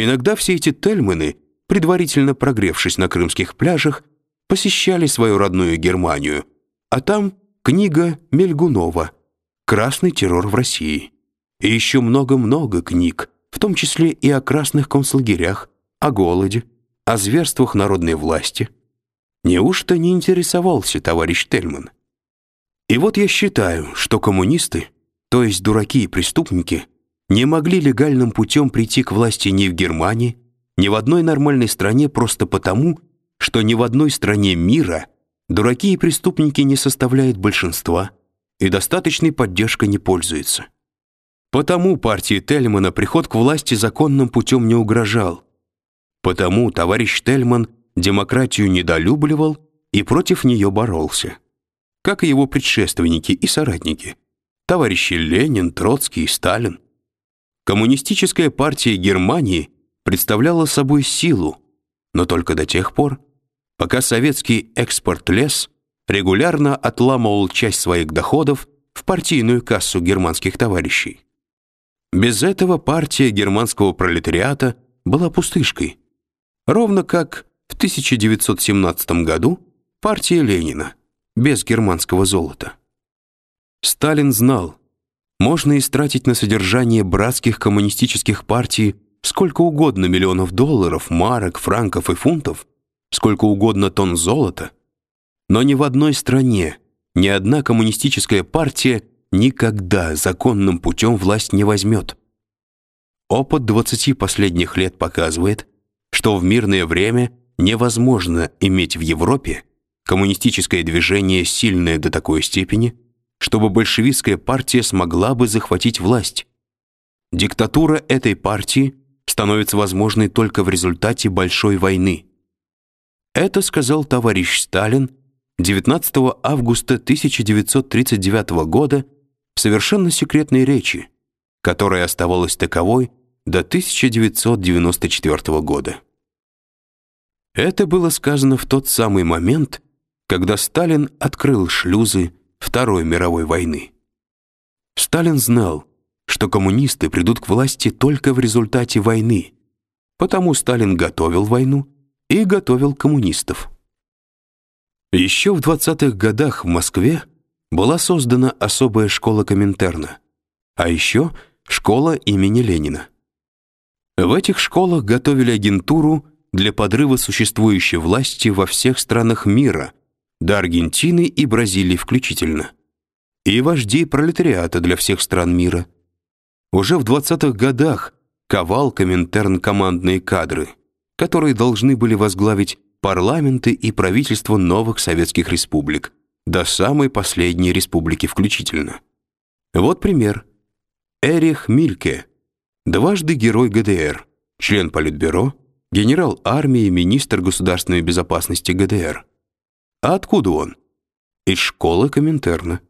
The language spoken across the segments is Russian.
Иногда все эти тельмены, предварительно прогревшись на крымских пляжах, посещали свою родную Германию, а там книга Мельгунова «Красный террор в России». И еще много-много книг, в том числе и о красных концлагерях, о голоде, о зверствах народной власти. Неужто не интересовался товарищ Тельман? И вот я считаю, что коммунисты, то есть дураки и преступники, не могли легальным путем прийти к власти ни в Германии, ни в одной нормальной стране просто потому, что ни в одной стране мира дураки и преступники не составляют большинства и достаточной поддержкой не пользуются. Потому партии Тельмана приход к власти законным путем не угрожал. Потому товарищ Тельман демократию недолюбливал и против нее боролся. Как и его предшественники и соратники, товарищи Ленин, Троцкий и Сталин. Коммунистическая партия Германии представляла собой силу, но только до тех пор, пока советский экспорт лес регулярно отламывал часть своих доходов в партийную кассу германских товарищей. Без этого партия германского пролетариата была пустышкой, ровно как в 1917 году партия Ленина без германского золота. Сталин знал, можно истратить на содержание братских коммунистических партий сколько угодно миллионов долларов, марок, франков и фунтов, сколько угодно тонн золота, но ни в одной стране ни одна коммунистическая партия никогда законным путем власть не возьмет. Опыт 20 последних лет показывает, что в мирное время невозможно иметь в Европе коммунистическое движение сильное до такой степени, чтобы большевистская партия смогла бы захватить власть. Диктатура этой партии становится возможной только в результате большой войны. Это сказал товарищ Сталин 19 августа 1939 года в совершенно секретной речи, которая оставалась таковой до 1994 года. Это было сказано в тот самый момент, когда Сталин открыл шлюзы Второй мировой войны. Сталин знал, что коммунисты придут к власти только в результате войны, потому Сталин готовил войну и готовил коммунистов. Еще в 20-х годах в Москве была создана особая школа Коминтерна, а еще школа имени Ленина. В этих школах готовили агентуру для подрыва существующей власти во всех странах мира, до Аргентины и Бразилии включительно, и вождей пролетариата для всех стран мира. Уже в 20-х годах ковал Коминтерн командные кадры, которые должны были возглавить парламенты и правительства новых советских республик, до самой последней республики включительно. Вот пример. Эрих Мильке, дважды герой ГДР, член Политбюро, генерал армии, министр государственной безопасности ГДР. А откуда он? Из школы Коминтерна.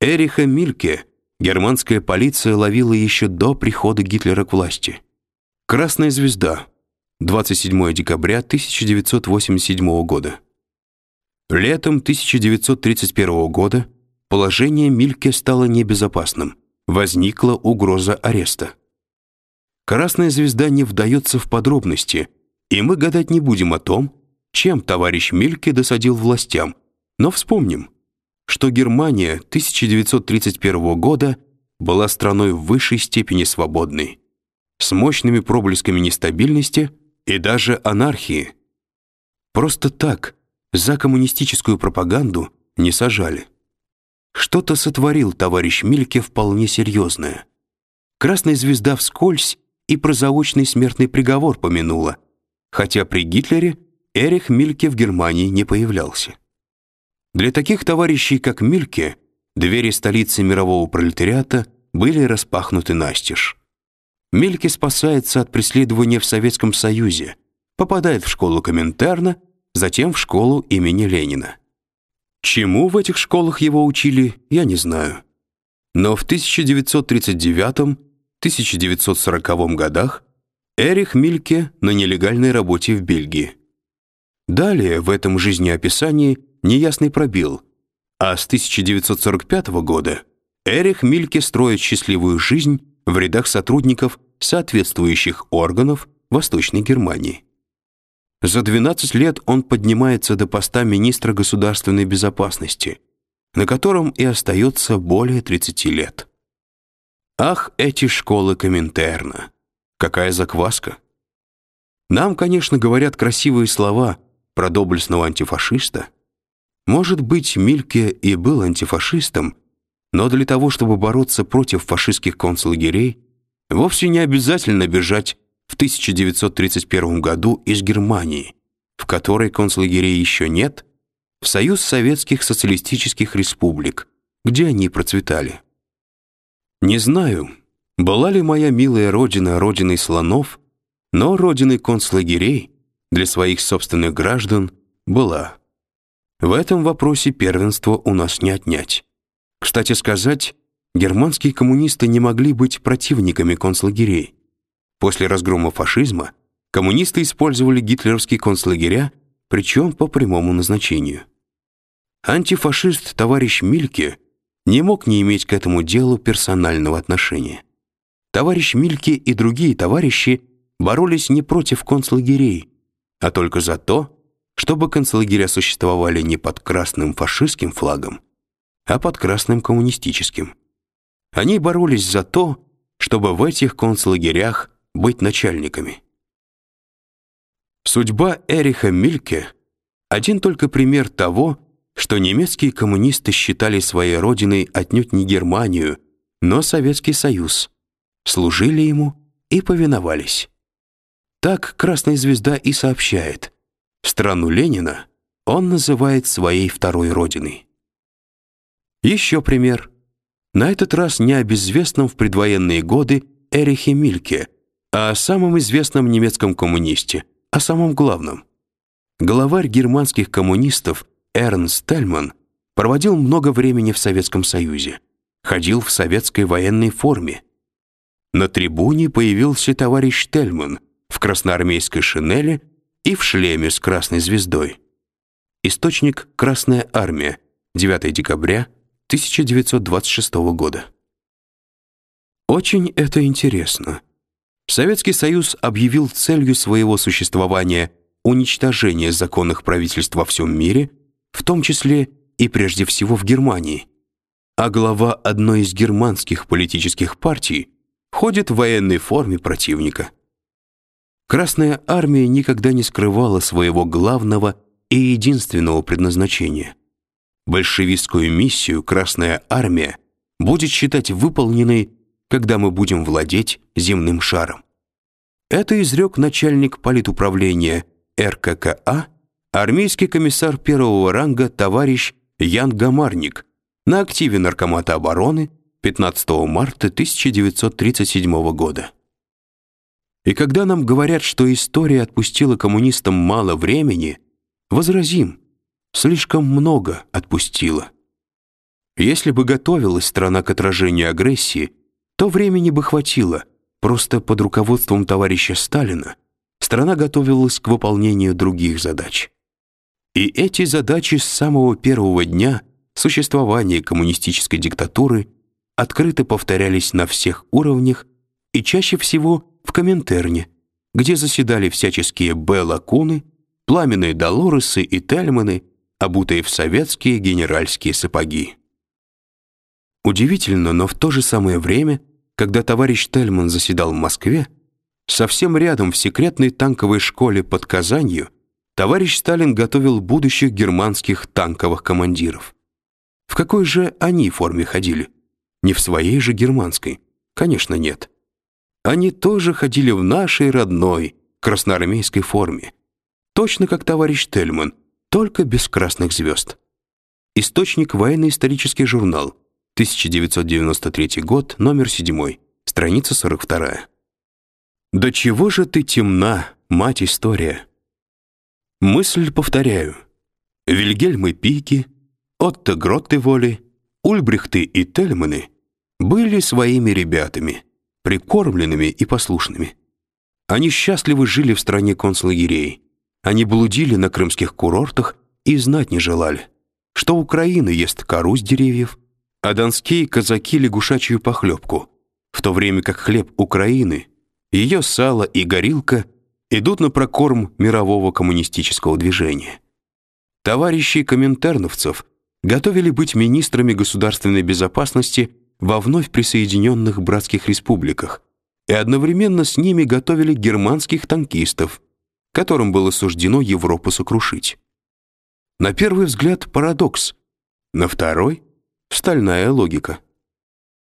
Эриха Мильке германская полиция ловила еще до прихода Гитлера к власти. Красная звезда. 27 декабря 1987 года. Летом 1931 года положение Мильке стало небезопасным. Возникла угроза ареста. Красная звезда не вдается в подробности, и мы гадать не будем о том, чем товарищ Мильке досадил властям, но вспомним, что Германия 1931 года была страной в высшей степени свободной, с мощными проблесками нестабильности и даже анархии. Просто так за коммунистическую пропаганду не сажали. Что-то сотворил товарищ Мильке вполне серьезное. Красная звезда вскользь и про заочный смертный приговор помянула, хотя при Гитлере Эрих Мильке в Германии не появлялся. Для таких товарищей, как Мильке, двери столицы мирового пролетариата были распахнуты настежь. Мильке спасается от преследования в Советском Союзе, попадает в школу Коминтерна, затем в школу имени Ленина. Чему в этих школах его учили, я не знаю. Но в 1939-1940 годах Эрих Мильке на нелегальной работе в Бельгии. Далее в этом жизнеописании неясный пробел, а с 1945 года Эрих Мильке строит счастливую жизнь в рядах сотрудников соответствующих органов Восточной Германии. За 12 лет он поднимается до поста министра государственной безопасности, на котором и остается более 30 лет. Ах, эти школы Коминтерна! Какая закваска! Нам, конечно, говорят красивые слова про доблестного антифашиста. Может быть, Мильке и был антифашистом, но для того, чтобы бороться против фашистских концлагерей, вовсе не обязательно бежать в 1931 году из Германии, в которой концлагерей еще нет, в Союз Советских Социалистических Республик, где они процветали. Не знаю, была ли моя милая родина родиной слонов, но родиной концлагерей для своих собственных граждан была. В этом вопросе первенство у нас не отнять. Кстати сказать, германские коммунисты не могли быть противниками концлагерей. После разгрома фашизма коммунисты использовали гитлеровские концлагеря, причем по прямому назначению. Антифашист товарищ Мильке не мог не иметь к этому делу персонального отношения. Товарищ Мильке и другие товарищи боролись не против концлагерей, а только за то, чтобы концлагеря существовали не под красным фашистским флагом, а под красным коммунистическим. Они боролись за то, чтобы в этих концлагерях быть начальниками. Судьба Эриха Мильке — один только пример того, что немецкие коммунисты считали своей родиной отнюдь не Германию, но Советский Союз, служили ему и повиновались. Так Красная Звезда и сообщает. Страну Ленина он называет своей второй родиной. Еще пример. На этот раз не о безвестном в предвоенные годы Эрихе Мильке, а о самом известном немецком коммунисте, о самом главном. Главарь германских коммунистов Эрнст Тельман проводил много времени в Советском Союзе, ходил в советской военной форме. На трибуне появился товарищ Тельман в красноармейской шинели и в шлеме с красной звездой. Источник Красная армия, 9 декабря 1926 года. Очень это интересно. Советский Союз объявил целью своего существования уничтожение законных правительств во всем мире, в том числе и прежде всего в Германии. А глава одной из германских политических партий ходит в военной форме противника. Красная армия никогда не скрывала своего главного и единственного предназначения — Большевистскую миссию Красная армия будет считать выполненной, когда мы будем владеть земным шаром. Это изрек начальник политуправления РККА, армейский комиссар первого ранга товарищ Ян Гамарник на активе Наркомата обороны 15 марта 1937 года. И когда нам говорят, что история отпустила коммунистам мало времени, возразим, слишком много отпустила. Если бы готовилась страна к отражению агрессии, то времени бы хватило. Просто под руководством товарища Сталина страна готовилась к выполнению других задач. И эти задачи с самого первого дня существования коммунистической диктатуры открыто повторялись на всех уровнях и чаще всего в Коминтерне, где заседали всяческие Б-лакуны, пламенные Долоресы и Тельманы, обутые в советские генеральские сапоги. Удивительно, но в то же самое время, когда товарищ Тельман заседал в Москве, совсем рядом в секретной танковой школе под Казанью товарищ Сталин готовил будущих германских танковых командиров. В какой же они форме ходили? Не в своей же германской? Конечно, нет. Они тоже ходили в нашей родной красноармейской форме. Точно как товарищ Тельман, только без красных звезд. Источник военно-исторический журнал, 1993 год, номер 7, страница 42. «Да чего же ты темна, мать история?» Мысль повторяю. Вильгельмы Пики, Отто Гроттеволи, Ульбрихты и Тельманы были своими ребятами, прикормленными и послушными. Они счастливо жили в стране концлагерей, они блудили на крымских курортах и знать не желали, что Украина ест кору с деревьев, а донские казаки лягушачью похлебку, в то время как хлеб Украины, ее сало и горилка идут на прокорм мирового коммунистического движения. Товарищи коминтерновцев готовили быть министрами государственной безопасности во вновь присоединенных братских республиках и одновременно с ними готовили германских танкистов, которым было суждено Европу сокрушить. На первый взгляд парадокс, на второй — стальная логика.